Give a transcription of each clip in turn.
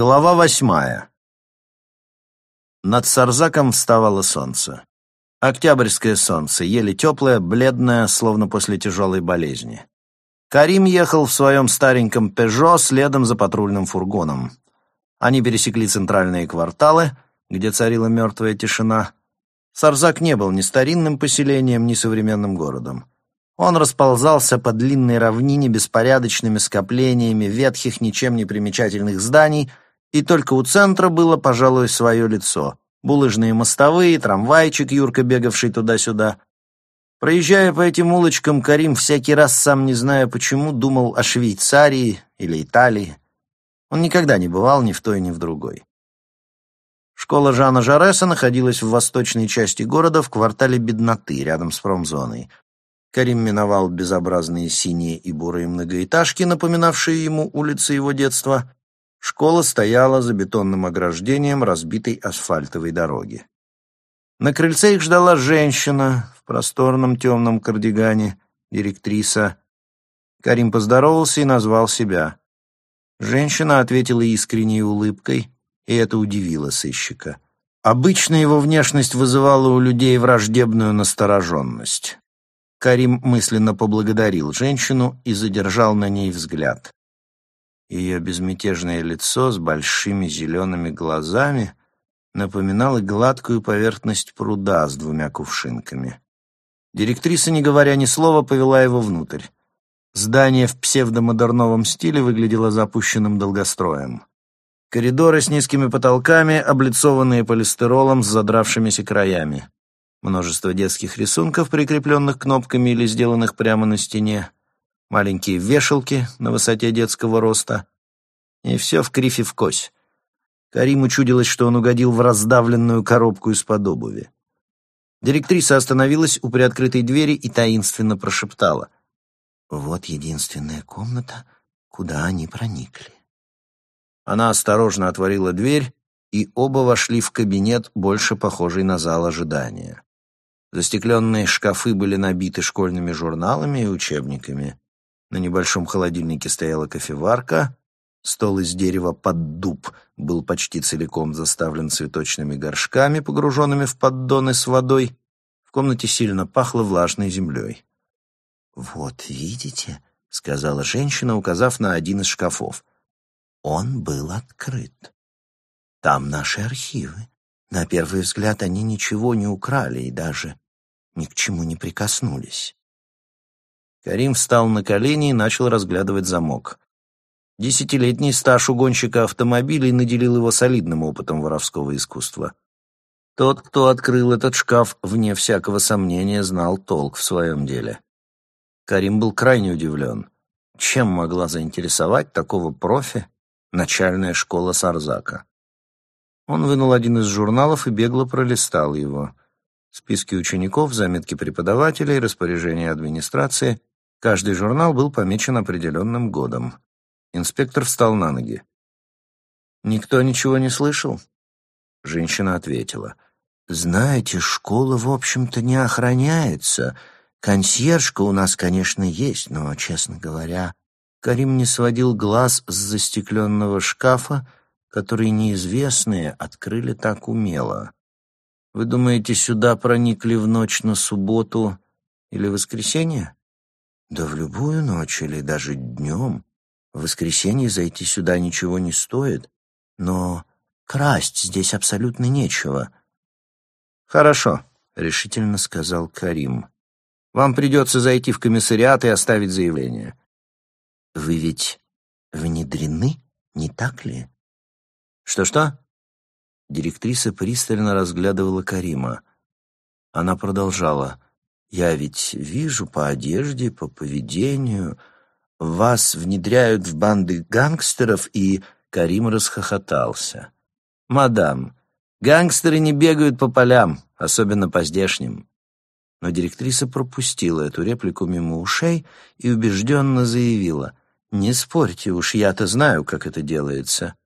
Глава восьмая. Над Сарзаком вставало солнце. Октябрьское солнце, еле теплое, бледное, словно после тяжелой болезни. Карим ехал в своем стареньком «Пежо» следом за патрульным фургоном. Они пересекли центральные кварталы, где царила мертвая тишина. Сарзак не был ни старинным поселением, ни современным городом. Он расползался по длинной равнине беспорядочными скоплениями ветхих, ничем не примечательных зданий, и только у центра было, пожалуй, свое лицо. Булыжные мостовые, трамвайчик, Юрка, бегавший туда-сюда. Проезжая по этим улочкам, Карим всякий раз, сам не зная почему, думал о Швейцарии или Италии. Он никогда не бывал ни в той, ни в другой. Школа Жана Жареса находилась в восточной части города в квартале Бедноты, рядом с промзоной. Карим миновал безобразные синие и бурые многоэтажки, напоминавшие ему улицы его детства. Школа стояла за бетонным ограждением разбитой асфальтовой дороги. На крыльце их ждала женщина в просторном темном кардигане, директриса. Карим поздоровался и назвал себя. Женщина ответила искренней улыбкой, и это удивило сыщика. Обычно его внешность вызывала у людей враждебную настороженность. Карим мысленно поблагодарил женщину и задержал на ней взгляд. Ее безмятежное лицо с большими зелеными глазами напоминало гладкую поверхность пруда с двумя кувшинками. Директриса, не говоря ни слова, повела его внутрь. Здание в псевдомодерновом стиле выглядело запущенным долгостроем. Коридоры с низкими потолками, облицованные полистиролом с задравшимися краями. Множество детских рисунков, прикрепленных кнопками или сделанных прямо на стене. Маленькие вешалки на высоте детского роста. И все в крифе в кось. Кариму чудилось, что он угодил в раздавленную коробку из-под обуви. Директриса остановилась у приоткрытой двери и таинственно прошептала. «Вот единственная комната, куда они проникли». Она осторожно отворила дверь, и оба вошли в кабинет, больше похожий на зал ожидания. Застекленные шкафы были набиты школьными журналами и учебниками. На небольшом холодильнике стояла кофеварка. Стол из дерева под дуб был почти целиком заставлен цветочными горшками, погруженными в поддоны с водой. В комнате сильно пахло влажной землей. «Вот видите», — сказала женщина, указав на один из шкафов. «Он был открыт. Там наши архивы. На первый взгляд они ничего не украли и даже ни к чему не прикоснулись. Карим встал на колени и начал разглядывать замок. Десятилетний стаж угонщика автомобилей наделил его солидным опытом воровского искусства. Тот, кто открыл этот шкаф, вне всякого сомнения, знал толк в своем деле. Карим был крайне удивлен. Чем могла заинтересовать такого профи начальная школа Сарзака? Он вынул один из журналов и бегло пролистал его. Списки учеников, заметки преподавателей, распоряжения администрации. Каждый журнал был помечен определенным годом. Инспектор встал на ноги. «Никто ничего не слышал?» Женщина ответила. «Знаете, школа, в общем-то, не охраняется. Консьержка у нас, конечно, есть, но, честно говоря...» Карим не сводил глаз с застекленного шкафа, которые неизвестные открыли так умело. Вы думаете, сюда проникли в ночь на субботу или воскресенье? Да в любую ночь или даже днем. В воскресенье зайти сюда ничего не стоит, но красть здесь абсолютно нечего. Хорошо, решительно сказал Карим. Вам придется зайти в комиссариат и оставить заявление. Вы ведь внедрены, не так ли? «Что-что?» Директриса пристально разглядывала Карима. Она продолжала. «Я ведь вижу по одежде, по поведению. Вас внедряют в банды гангстеров, и...» Карим расхохотался. «Мадам, гангстеры не бегают по полям, особенно по здешним». Но директриса пропустила эту реплику мимо ушей и убежденно заявила. «Не спорьте уж, я-то знаю, как это делается.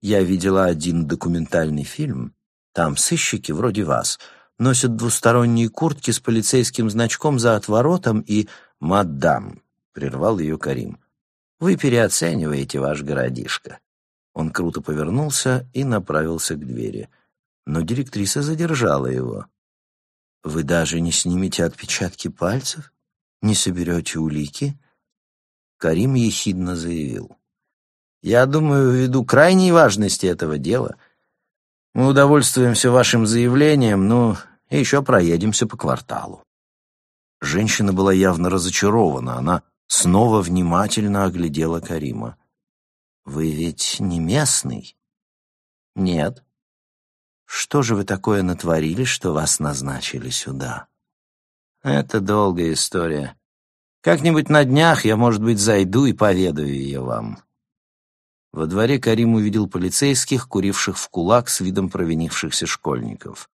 Я видела один документальный фильм. Там сыщики, вроде вас, носят двусторонние куртки с полицейским значком за отворотом и «Мадам», — прервал ее Карим, — «вы переоцениваете ваш городишко. Он круто повернулся и направился к двери. Но директриса задержала его. «Вы даже не снимете отпечатки пальцев? Не соберете улики?» Карим ехидно заявил. «Я думаю, ввиду крайней важности этого дела, мы удовольствуемся вашим заявлением, ну, и еще проедемся по кварталу». Женщина была явно разочарована. Она снова внимательно оглядела Карима. «Вы ведь не местный?» «Нет». «Что же вы такое натворили, что вас назначили сюда?» «Это долгая история. Как-нибудь на днях я, может быть, зайду и поведаю ее вам». Во дворе Карим увидел полицейских, куривших в кулак с видом провинившихся школьников.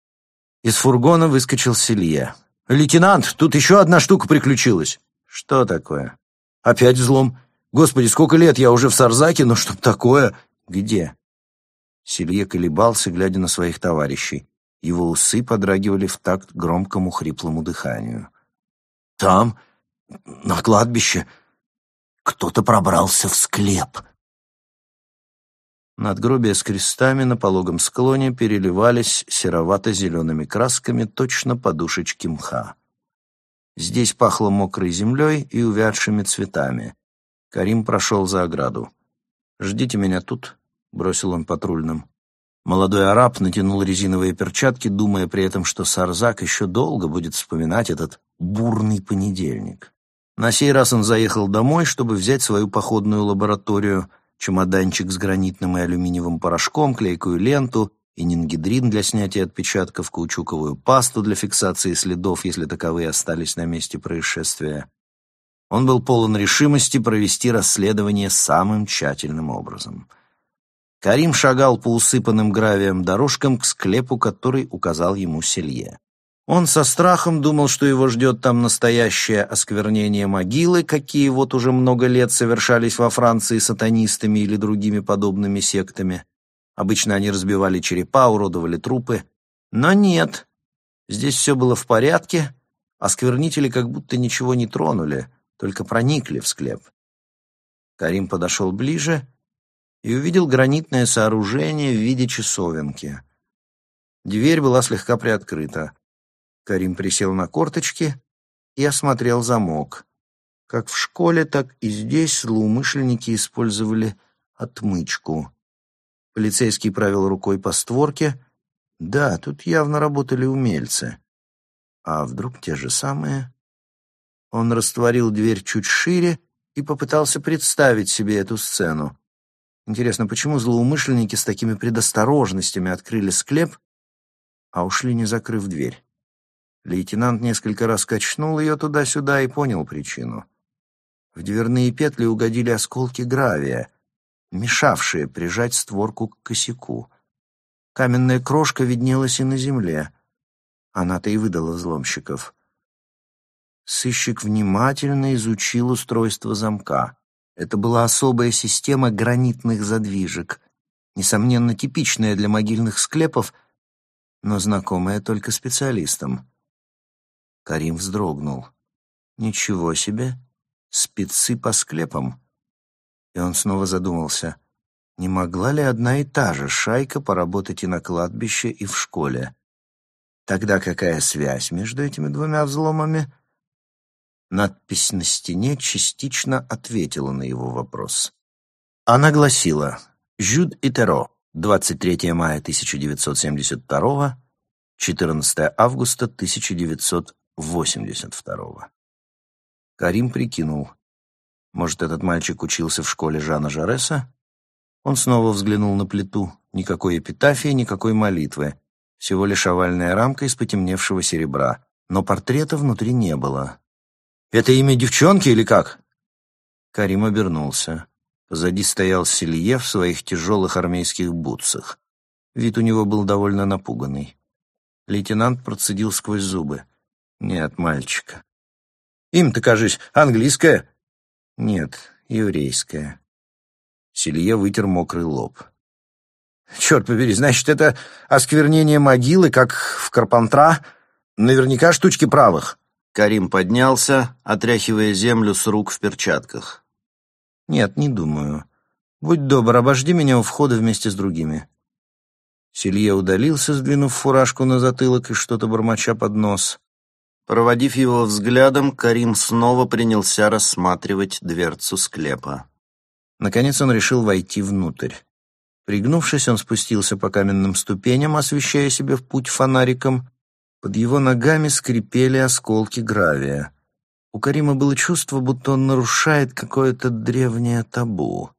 Из фургона выскочил Селье. «Лейтенант, тут еще одна штука приключилась». «Что такое?» «Опять взлом. Господи, сколько лет я уже в Сарзаке, но чтоб такое...» «Где?» Селье колебался, глядя на своих товарищей. Его усы подрагивали в такт громкому хриплому дыханию. «Там, на кладбище, кто-то пробрался в склеп». Надгробия с крестами на пологом склоне переливались серовато-зелеными красками точно подушечки мха. Здесь пахло мокрой землей и увядшими цветами. Карим прошел за ограду. «Ждите меня тут», — бросил он патрульным. Молодой араб натянул резиновые перчатки, думая при этом, что Сарзак еще долго будет вспоминать этот бурный понедельник. На сей раз он заехал домой, чтобы взять свою походную лабораторию — чемоданчик с гранитным и алюминиевым порошком, клейкую ленту и нингидрин для снятия отпечатков, каучуковую пасту для фиксации следов, если таковые остались на месте происшествия. Он был полон решимости провести расследование самым тщательным образом. Карим шагал по усыпанным гравием дорожкам к склепу, который указал ему Селье. Он со страхом думал, что его ждет там настоящее осквернение могилы, какие вот уже много лет совершались во Франции сатанистами или другими подобными сектами. Обычно они разбивали черепа, уродовали трупы. Но нет, здесь все было в порядке, осквернители как будто ничего не тронули, только проникли в склеп. Карим подошел ближе и увидел гранитное сооружение в виде часовенки. Дверь была слегка приоткрыта. Карим присел на корточки и осмотрел замок. Как в школе, так и здесь злоумышленники использовали отмычку. Полицейский провел рукой по створке. Да, тут явно работали умельцы. А вдруг те же самые? Он растворил дверь чуть шире и попытался представить себе эту сцену. Интересно, почему злоумышленники с такими предосторожностями открыли склеп, а ушли, не закрыв дверь? Лейтенант несколько раз качнул ее туда-сюда и понял причину. В дверные петли угодили осколки гравия, мешавшие прижать створку к косяку. Каменная крошка виднелась и на земле. Она-то и выдала взломщиков. Сыщик внимательно изучил устройство замка. Это была особая система гранитных задвижек, несомненно, типичная для могильных склепов, но знакомая только специалистам. Карим вздрогнул. «Ничего себе! Спецы по склепам!» И он снова задумался. Не могла ли одна и та же шайка поработать и на кладбище, и в школе? Тогда какая связь между этими двумя взломами? Надпись на стене частично ответила на его вопрос. Она гласила «Жюд Итеро, 23 мая 1972, 14 августа 1900 82-го. Карим прикинул. Может, этот мальчик учился в школе Жана Жареса? Он снова взглянул на плиту. Никакой эпитафии, никакой молитвы. Всего лишь овальная рамка из потемневшего серебра. Но портрета внутри не было. «Это имя девчонки или как?» Карим обернулся. Позади стоял Селье в своих тяжелых армейских бутсах. Вид у него был довольно напуганный. Лейтенант процедил сквозь зубы. Нет, мальчика. Им-то, кажись, английское? Нет, еврейское. Селье вытер мокрый лоб. Черт побери, значит, это осквернение могилы, как в Карпантра? Наверняка штучки правых. Карим поднялся, отряхивая землю с рук в перчатках. Нет, не думаю. Будь добр, обожди меня у входа вместе с другими». Селье удалился, сдвинув фуражку на затылок и что-то бормоча под нос. Проводив его взглядом, Карим снова принялся рассматривать дверцу склепа. Наконец он решил войти внутрь. Пригнувшись, он спустился по каменным ступеням, освещая себе в путь фонариком. Под его ногами скрипели осколки гравия. У Карима было чувство, будто он нарушает какое-то древнее табу.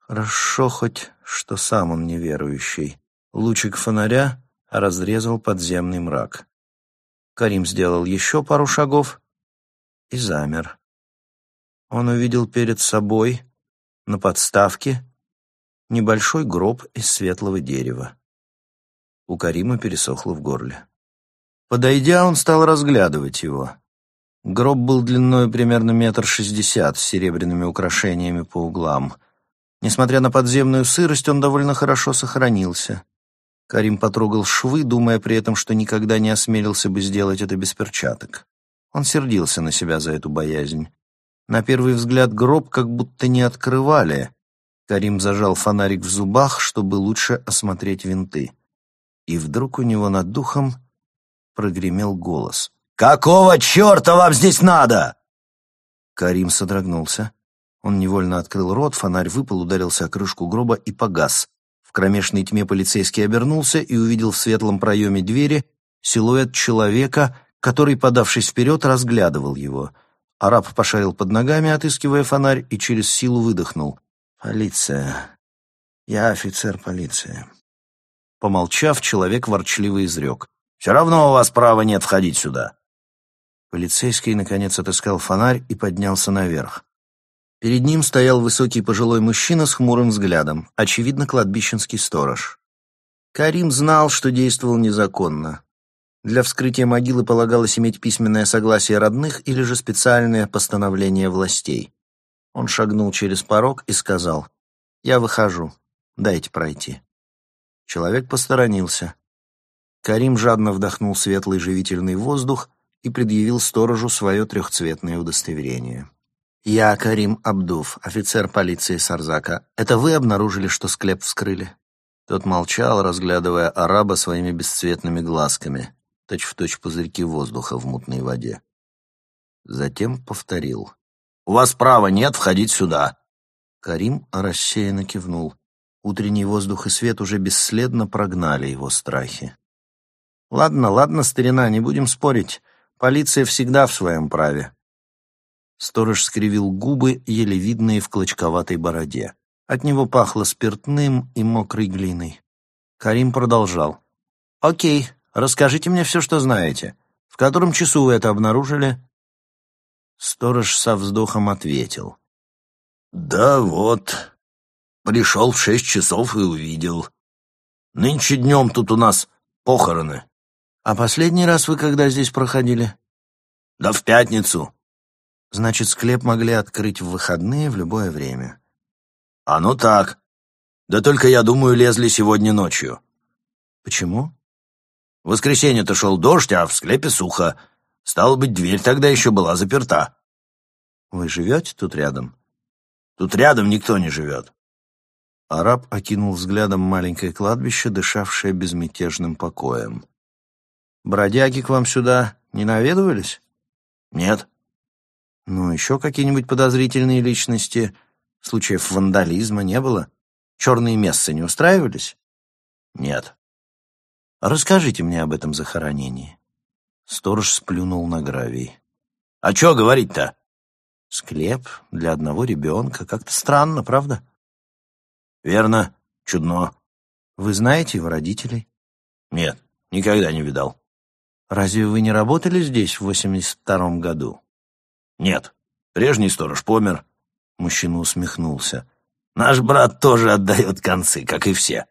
Хорошо хоть, что сам он неверующий. Лучик фонаря разрезал подземный мрак. Карим сделал еще пару шагов и замер. Он увидел перед собой, на подставке, небольшой гроб из светлого дерева. У Карима пересохло в горле. Подойдя, он стал разглядывать его. Гроб был длиной примерно метр шестьдесят, с серебряными украшениями по углам. Несмотря на подземную сырость, он довольно хорошо сохранился. Карим потрогал швы, думая при этом, что никогда не осмелился бы сделать это без перчаток. Он сердился на себя за эту боязнь. На первый взгляд гроб как будто не открывали. Карим зажал фонарик в зубах, чтобы лучше осмотреть винты. И вдруг у него над духом прогремел голос. «Какого черта вам здесь надо?» Карим содрогнулся. Он невольно открыл рот, фонарь выпал, ударился о крышку гроба и погас. В кромешной тьме полицейский обернулся и увидел в светлом проеме двери силуэт человека, который, подавшись вперед, разглядывал его. Араб пошарил под ногами, отыскивая фонарь, и через силу выдохнул. «Полиция. Я офицер полиции». Помолчав, человек ворчливо изрек. «Все равно у вас права нет входить сюда». Полицейский, наконец, отыскал фонарь и поднялся наверх. Перед ним стоял высокий пожилой мужчина с хмурым взглядом, очевидно, кладбищенский сторож. Карим знал, что действовал незаконно. Для вскрытия могилы полагалось иметь письменное согласие родных или же специальное постановление властей. Он шагнул через порог и сказал, «Я выхожу, дайте пройти». Человек посторонился. Карим жадно вдохнул светлый живительный воздух и предъявил сторожу свое трехцветное удостоверение. «Я Карим Абдув, офицер полиции Сарзака. Это вы обнаружили, что склеп вскрыли?» Тот молчал, разглядывая араба своими бесцветными глазками, точь-в-точь точь пузырьки воздуха в мутной воде. Затем повторил. «У вас права нет входить сюда!» Карим рассеянно кивнул. Утренний воздух и свет уже бесследно прогнали его страхи. «Ладно, ладно, старина, не будем спорить. Полиция всегда в своем праве. Сторож скривил губы, еле видные в клочковатой бороде. От него пахло спиртным и мокрой глиной. Карим продолжал. «Окей, расскажите мне все, что знаете. В котором часу вы это обнаружили?» Сторож со вздохом ответил. «Да вот, пришел в шесть часов и увидел. Нынче днем тут у нас похороны». «А последний раз вы когда здесь проходили?» «Да в пятницу. Значит, склеп могли открыть в выходные в любое время. А ну так. Да только, я думаю, лезли сегодня ночью. Почему? В воскресенье-то шел дождь, а в склепе сухо. Стало быть, дверь тогда еще была заперта. Вы живете тут рядом? Тут рядом никто не живет. Араб окинул взглядом маленькое кладбище, дышавшее безмятежным покоем. «Бродяги к вам сюда не наведывались?» «Нет». Ну, еще какие-нибудь подозрительные личности? Случаев вандализма не было? Черные мессы не устраивались? Нет. Расскажите мне об этом захоронении. Сторож сплюнул на гравий. А что говорить-то? Склеп для одного ребенка. Как-то странно, правда? Верно. Чудно. Вы знаете его родителей? Нет, никогда не видал. Разве вы не работали здесь в 82 году? «Нет, прежний сторож помер». Мужчина усмехнулся. «Наш брат тоже отдает концы, как и все».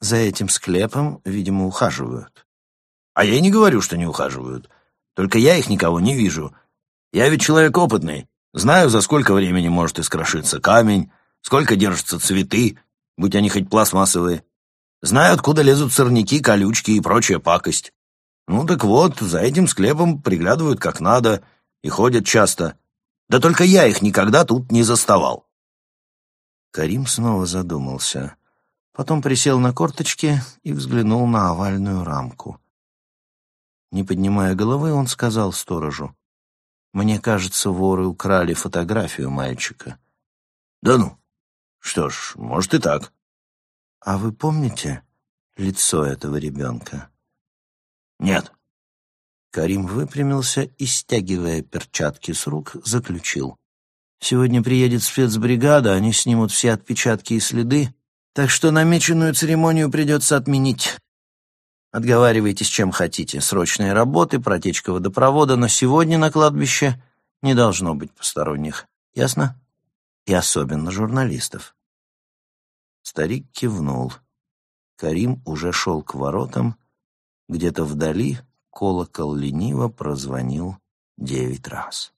За этим склепом, видимо, ухаживают. А я и не говорю, что не ухаживают. Только я их никого не вижу. Я ведь человек опытный. Знаю, за сколько времени может искрошиться камень, сколько держатся цветы, будь они хоть пластмассовые. Знаю, откуда лезут сорняки, колючки и прочая пакость. Ну так вот, за этим склепом приглядывают как надо — и ходят часто. Да только я их никогда тут не заставал. Карим снова задумался. Потом присел на корточки и взглянул на овальную рамку. Не поднимая головы, он сказал сторожу. «Мне кажется, воры украли фотографию мальчика». «Да ну? Что ж, может и так». «А вы помните лицо этого ребенка?» «Нет». Карим выпрямился и, стягивая перчатки с рук, заключил. «Сегодня приедет спецбригада, они снимут все отпечатки и следы, так что намеченную церемонию придется отменить. Отговаривайтесь чем хотите. Срочные работы, протечка водопровода, но сегодня на кладбище не должно быть посторонних. Ясно? И особенно журналистов. Старик кивнул. Карим уже шел к воротам. Где-то вдали колокол лениво прозвонил девять раз.